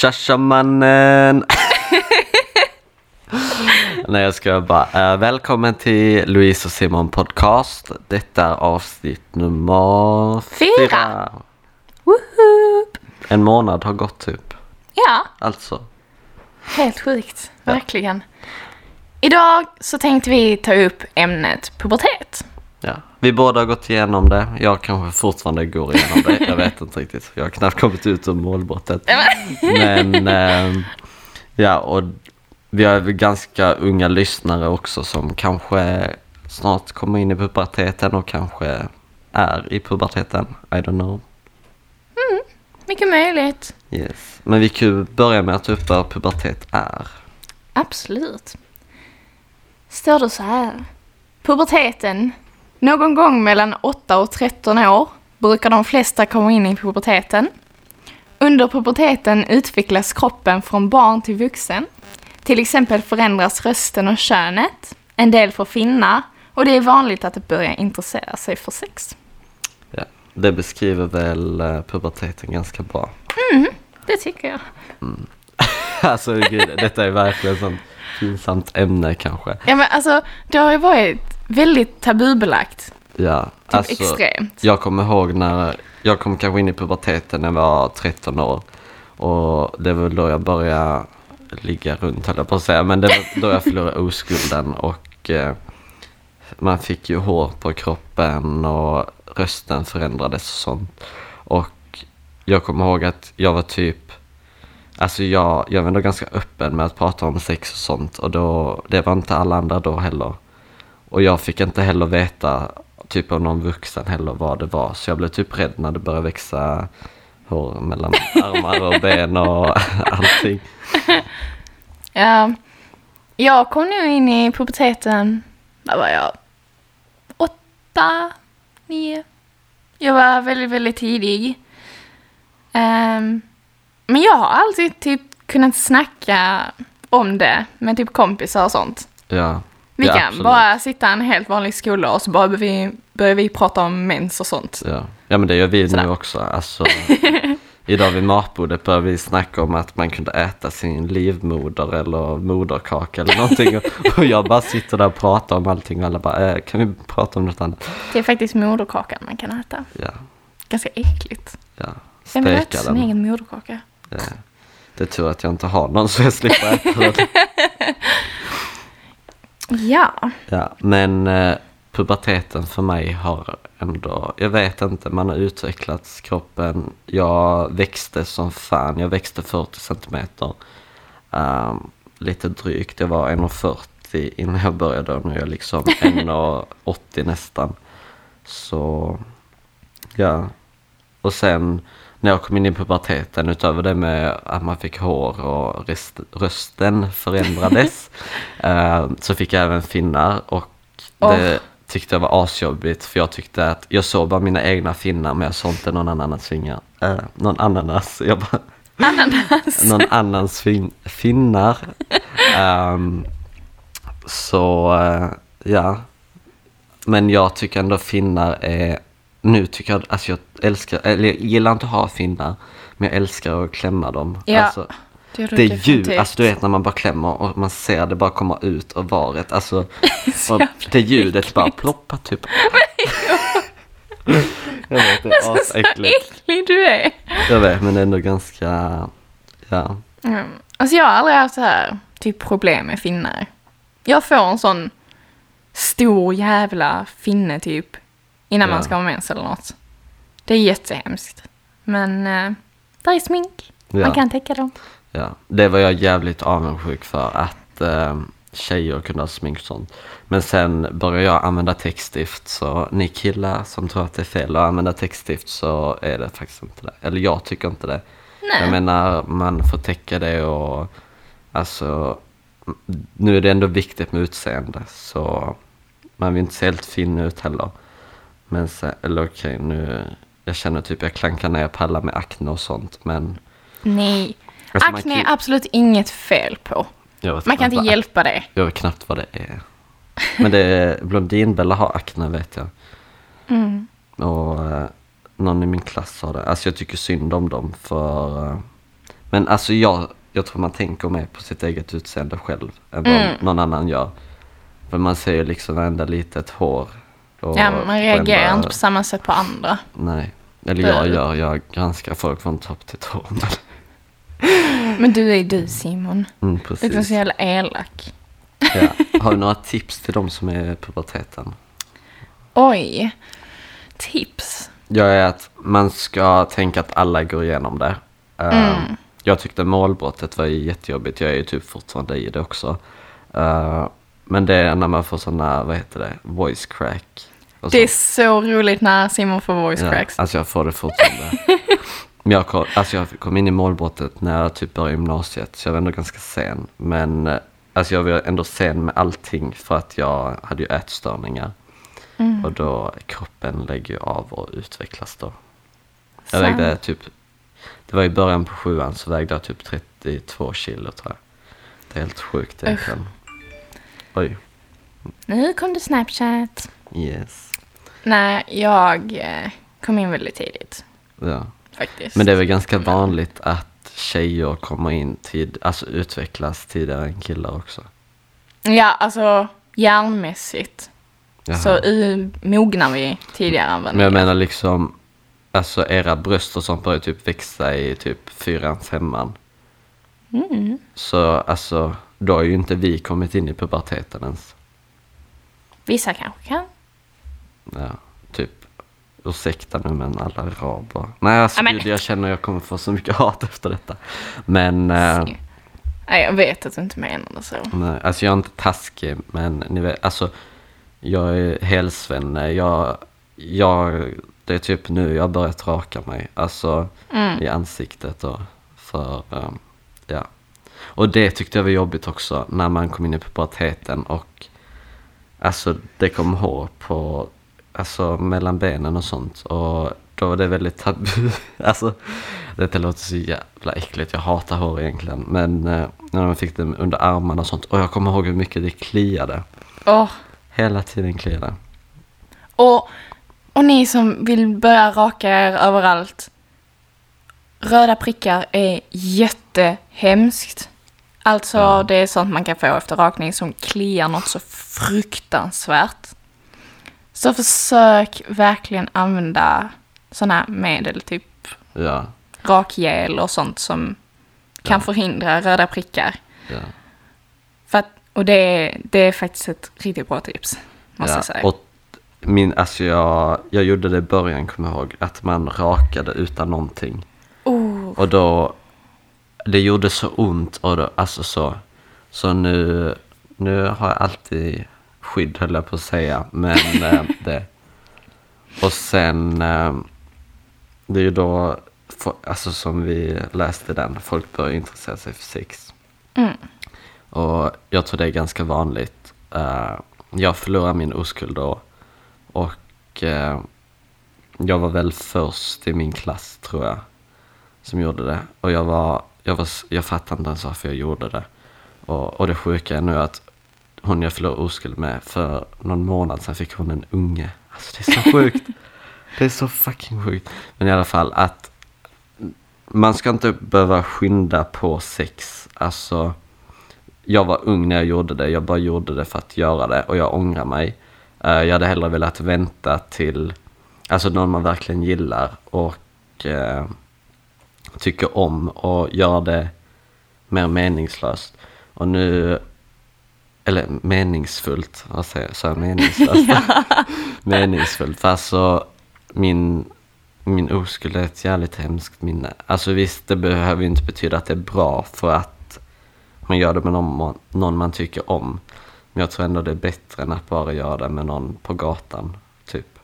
Tja tja mannen! Nej jag ska bara. Uh, välkommen till Louise och Simon podcast. Detta är avsnitt nummer Fyra. fyra. Woop! En månad har gått typ. Ja, Alltså. helt sjukt. Verkligen. Idag så tänkte vi ta upp ämnet pubertet. Ja. Vi båda har gått igenom det. Jag kanske fortfarande går igenom det. Jag vet inte riktigt. Jag har knappt kommit ut ur målbrottet. Men ehm, ja, och vi har ganska unga lyssnare också som kanske snart kommer in i puberteten och kanske är i puberteten. I don't know. Mycket möjligt. Yes. Men vi kan börja med att ta upp vad pubertet är. Absolut. Står det så här. Puberteten. Någon gång mellan 8 och 13 år brukar de flesta komma in i puberteten. Under puberteten utvecklas kroppen från barn till vuxen. Till exempel förändras rösten och könet. En del får finnar och det är vanligt att de börjar intressera sig för sex. Ja. Det beskriver väl eh, puberteten ganska bra. Det tycker jag. Alltså gud, detta är verkligen ett pinsamt ämne kanske. Ja men alltså, det har ju varit väldigt tabubelagt. Ja, Typ alltså, extremt. Jag kommer ihåg när jag kom kanske in i puberteten när jag var 13 år. Och det var då jag började ligga runt höll jag på att säga. Men det var då jag förlorade oskulden och eh, man fick ju hår på kroppen och rösten förändrades och sånt. Och jag kommer ihåg att jag var typ Alltså jag, jag var ändå ganska öppen med att prata om sex och sånt och då, det var inte alla andra då heller. Och jag fick inte heller veta, typ av någon vuxen heller, vad det var. Så jag blev typ rädd när det började växa hår mellan armar och ben och allting. Ja, jag kom nu in i puberteten, vad var jag? Åtta, nio. Jag var väldigt, väldigt tidig. Ehm, men jag har alltid typ kunnat snacka om det med typ kompisar och sånt. Ja, Vi ja, kan absolut. bara sitta en helt vanlig skola och så bara börjar vi, börjar vi prata om mens och sånt. Ja. ja, men det gör vi Sådär. nu också. Alltså, idag vid matbordet började vi snacka om att man kunde äta sin livmoder eller moderkaka eller någonting. Och, jag bara sitter där och pratar om allting och alla bara, eh, kan vi prata om något annat? Det är faktiskt moderkakan man kan äta. Ja, Ganska äckligt. ja. Vem vill äta Steka sin den. egen moderkaka? Ja. Det är tur att jag inte har någon så jag slipper äta den. Ja. Ja, men eh, puberteten för mig har ändå, jag vet inte, man har utvecklats kroppen. Jag växte som fan, jag växte 40 centimeter. Um, lite drygt, jag var 1,40 innan jag började och nu är jag liksom 1,80 nästan. Så, ja. Och sen när jag kom in i puberteten, utöver det med att man fick hår och rest, rösten förändrades, eh, så fick jag även finnar och det tyckte jag var asjobbigt för jag tyckte att jag såg bara mina egna finnar men jag såg inte någon annans fingar. Eh, någon ananas. Jag bara, Ananas. någon annans fin- finnar. Ehm, så eh, ja. Men jag tycker ändå finnar är, nu tycker jag, alltså jag älskar, eller jag gillar inte att ha finnar. Men jag älskar att klämma dem. Ja, Alltså, Det, det är ljud, alltså du vet när man bara klämmer och man ser det bara komma ut och varet. Alltså, och det ljudet bara ploppa typ. jag vet, det är Så asäckligt. äcklig du är. Jag vet, men ändå ganska, ja. Mm. Alltså jag har aldrig haft så här typ problem med finnar. Jag får en sån stor jävla finne typ innan Ja. man ska ha mens eller något. Det är jättehemskt. Men uh, där är smink. Man Ja. kan täcka dem. Ja, det var jag jävligt avundsjuk för att eh, tjejer kunde ha smink och sånt. Men sen började jag använda textstift så ni killar som tror att det är fel att använda textstift så är det faktiskt inte det. Eller jag tycker inte det. Nej. Jag menar man får täcka det och alltså nu är det ändå viktigt med utseende så man vill inte se helt fin ut heller. Men sen, eller okej nu, jag känner typ jag klankar ner på alla med akne och sånt men Nej. Alltså, Akne kan- är absolut inget fel på. jag Man kan inte hjälpa det. Jag vet knappt vad det är. Men det är, Blondinbella har akne vet jag. Mm. Och eh, någon i min klass har det. Alltså jag tycker synd om dem för eh, Men alltså jag, jag tror man tänker mer på sitt eget utseende själv än vad Mm. någon annan gör. För man ser ju liksom varenda litet hår. Och Ja, man reagerar varenda- inte på samma sätt på andra. Nej. Eller jag gör, jag granskar folk från topp till tå. men- du är du Simon. Mm, Du är så precis. jävla elak. Ja. Har du några tips till de som är i puberteten? Oj. Tips. Jag är att man ska tänka att alla går igenom det. Eh, Mm. Jag tyckte målbrottet var jättejobbigt. Jag är ju typ fortfarande i det också. Eh, men det är när man får sådana, vad heter det, voice crack. Och Det är så roligt när Simon får voice ja, cracks. Alltså jag får det fortfarande. Men jag kom, alltså jag kom in i målbrottet när jag typ började gymnasiet. Så jag var ändå ganska sen. Men eh, alltså jag var ändå sen med allting för att jag hade ju ätstörningar. Mm. Och då kroppen lägger ju av och utvecklas då. Jag Sant. vägde typ, det var i början på sjuan så vägde jag typ 32 kilo tror jag. Det är helt sjukt egentligen. Oj, Nu kom det Snapchat. yes. Nej, jag eh, kom in väldigt tidigt Ja. faktiskt. Men det är väl ganska vanligt att tjejer kommer in tid, alltså utvecklas tidigare än killar också. Ja, alltså hjärnmässigt Jaha. så uh, mognar vi tidigare än vad Men jag menar liksom, alltså era bröst och sånt börjar typ växa i typ fyran, femman. Mm. Så alltså, då har ju inte vi kommit in i puberteten ens. Vissa kanske kan. Ja, typ. Ursäkta nu men alla araber. Nej alltså men- gud, jag känner jag kommer få så mycket hat efter detta. Men, eh, Nej, jag vet att du inte menar det så. nej, alltså jag är inte taskig men ni vet, alltså jag är helsvenne. Jag, jag, det är typ nu jag börjat raka mig. Alltså Mm. i ansiktet och för, eh, ja. Och det tyckte jag var jobbigt också när man kom in i puberteten och alltså det kom hår på, alltså mellan benen och sånt och då var det väldigt tabu. alltså detta låter så jävla äckligt, jag hatar hår egentligen men eh, när man fick det under armarna och sånt och jag kommer ihåg hur mycket det kliade. Åh, Hela tiden kliade. Och, och ni som vill börja raka er överallt. Röda prickar är jättehemskt. Alltså Ja. det är sånt man kan få efter rakning som kliar något så fruktansvärt. Så försök verkligen använda sådana medel, typ Ja, rakgel och sånt som kan Ja. förhindra röda prickar. ja. För att, och det är, det är faktiskt ett riktigt bra tips, måste jag säga. Och min, alltså jag, jag gjorde det i början, kommer jag ihåg, att man rakade utan någonting. Oh, Och då, det gjorde så ont och då, alltså så. Så nu, nu har jag alltid skydd höll jag på att säga, men eh, det. Och sen, eh, det är ju då, för, alltså som vi läste den, folk börjar intressera sig för sex. mm. Och jag tror det är ganska vanligt. Eh, jag förlorade min oskuld då. Och eh, jag var väl först i min klass tror jag. Som gjorde det. Och jag var, jag var, jag fattade inte ens varför jag gjorde det. Och, och det sjuka är nu att hon jag förlorade oskuld med, för någon månad sedan fick hon en unge. Alltså det är så sjukt. det är så fucking sjukt. Men i alla fall att man ska inte behöva skynda på sex. Alltså jag var ung när jag gjorde det. Jag bara gjorde det för att göra det och jag ångrar mig. Eh, jag hade hellre velat vänta till, alltså någon man verkligen gillar och eh, tycker om och gör det mer meningslöst. Och nu, eller meningsfullt, vad säger jag, sa jag meningslöst? meningsfullt, för alltså min, min oskuld är ett jävligt hemskt minne. Alltså visst, det behöver ju inte betyda att det är bra för att man gör det med någon man, någon man tycker om. Men jag tror ändå det är bättre än att bara göra det med någon på gatan, typ.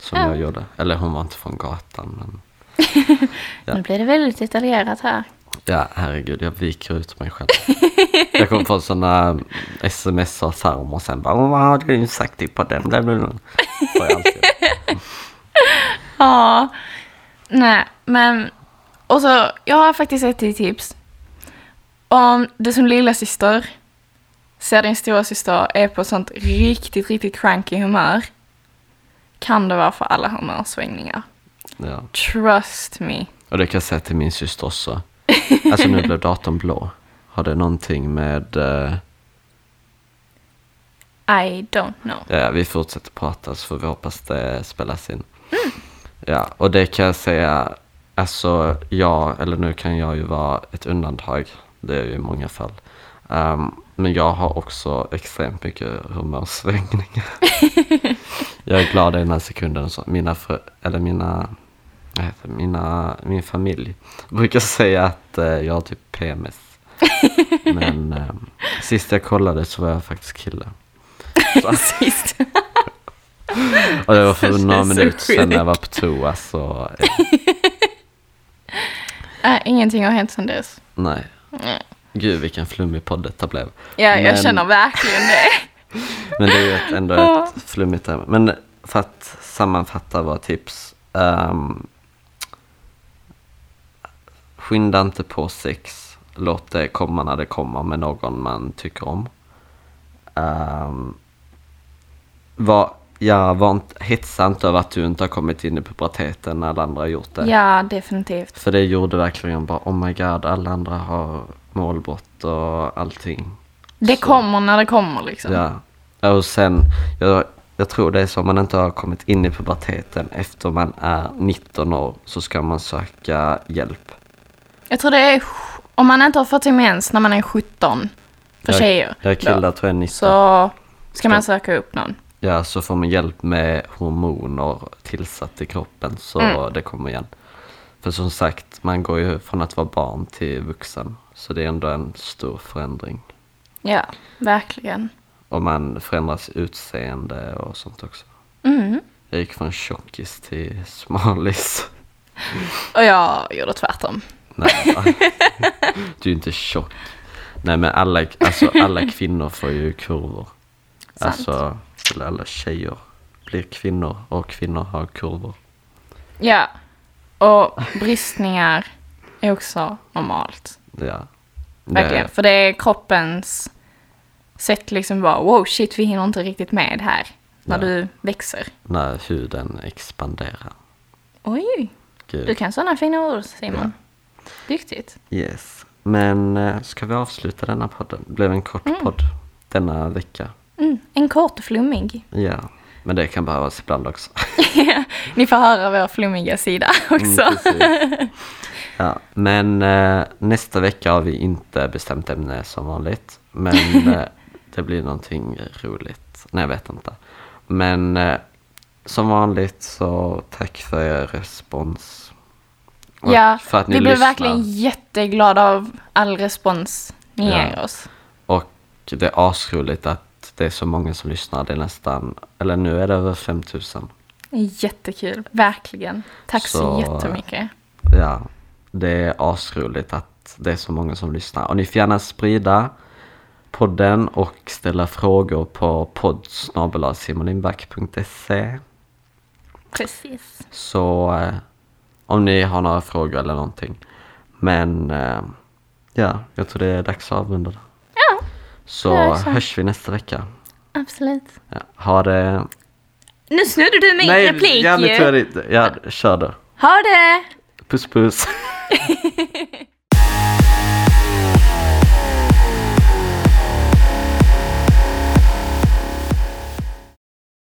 Som Ja. jag gjorde. Eller hon var inte från gatan, men Ja. Nu blir det väldigt detaljerat här. Ja, herregud, jag viker ut mig själv. jag kommer få sådana sms och termer och sen bara, "Åh, vad har du sagt till på den? Bla, bla, bla. Får jag alltid. Ja, nej, men... Och så, jag har faktiskt ett till tips. Om du som lilla syster ser din stora syster är på sånt riktigt, riktigt cranky humör kan det vara för alla humörsvängningar. Ja. Trust me. Och det kan jag säga till min syster också. Alltså nu blev datorn blå. Har det någonting med... eh, I don't know. Ja, vi fortsätter prata så får vi hoppas det spelas in. Ja, och det kan jag säga, alltså jag, eller nu kan jag ju vara ett undantag, det är ju i många fall. Ehm, men jag har också extremt mycket humörsvängningar. jag är glad i den här sekunden, så mina, för, eller mina, mina, min familj brukar säga att eh, jag har typ PMS. Men ehm, sist jag kollade så var jag faktiskt kille. Sist. Och det var för Det några minuter sedan när jag var på toa så eh, Äh, ingenting har hänt sedan dess. nej. Nej. Gud vilken flummig podd detta blev. Ja, jag Men- känner verkligen det. Men det är ju ett, ändå ett flummigt ämne. Men för att sammanfatta våra tips. Um, skynda inte på sex. Låt det komma när det kommer med någon man tycker om. Um, var, ja, var inte, hetsa inte över att du inte har kommit in i puberteten när alla andra har gjort det. Ja, definitivt. För det gjorde verkligen bara oh my god, alla andra har målbrott och allting. Det Så- kommer när det kommer liksom. Ja. Och sen, jag, jag tror det är så om man inte har kommit in i puberteten efter man är 19 år så ska man söka hjälp. Jag tror det är, om man inte har fått mens när man är 17, för Jag- tjejer, Jag killar då, tror jag är 19. så ska man söka upp någon. Ja, så får man hjälp med hormoner tillsatt i kroppen så Mm. det kommer igen. För som sagt, man går ju från att vara barn till vuxen. Så det är ändå en stor förändring. Ja, verkligen. Och man förändras utseende och sånt också. Mm. Jag gick från tjockis till smalis. Och jag gjorde tvärtom. Nej, du är inte tjock. Nej men alla, alltså, alla kvinnor får ju kurvor. Sant. Alltså, eller alla tjejer blir kvinnor och kvinnor har kurvor. Ja, och bristningar är också normalt. Ja. Verkligen. Det, För det är kroppens sätt liksom bara, wow shit vi hinner inte riktigt med här. När Ja. du växer. när huden expanderar. Oj, du Gud. kan sådana fina ord Simon. Duktigt. Yes. Men eh, ska vi avsluta denna podden? Det blev en kort podd denna vecka. Mm, en kort och flummig. Ja. Men det kan behövas ibland också. Ni får höra vår flummiga sida också. Mm, ja, men eh, nästa vecka har vi inte bestämt ämne som vanligt. Men eh, det blir någonting roligt. Nej, jag vet inte. Men eh, som vanligt så tack för er respons. Ja, för att ni vi blev lyssnar. verkligen jätteglada av all respons ni Ja. ger oss. Och det är asroligt att det är så många som lyssnar. Det är nästan, eller nu är det över 5000. Jättekul, verkligen. Tack så, Så- jättemycket. Ja, det är asroligt att det är så många som lyssnar. Och ni får gärna sprida podden och ställa frågor på poddsnabelasimolindback.se Precis. Så eh, om ni har några frågor eller någonting. Men eh, ja, jag tror det är dags att avrunda. det. Ja, Så så. hörs vi nästa vecka. absolut. Ja, ha det... Nu snodde du min replik ja, nu ju. jag. Ja, kör då. Ha det! Puss puss.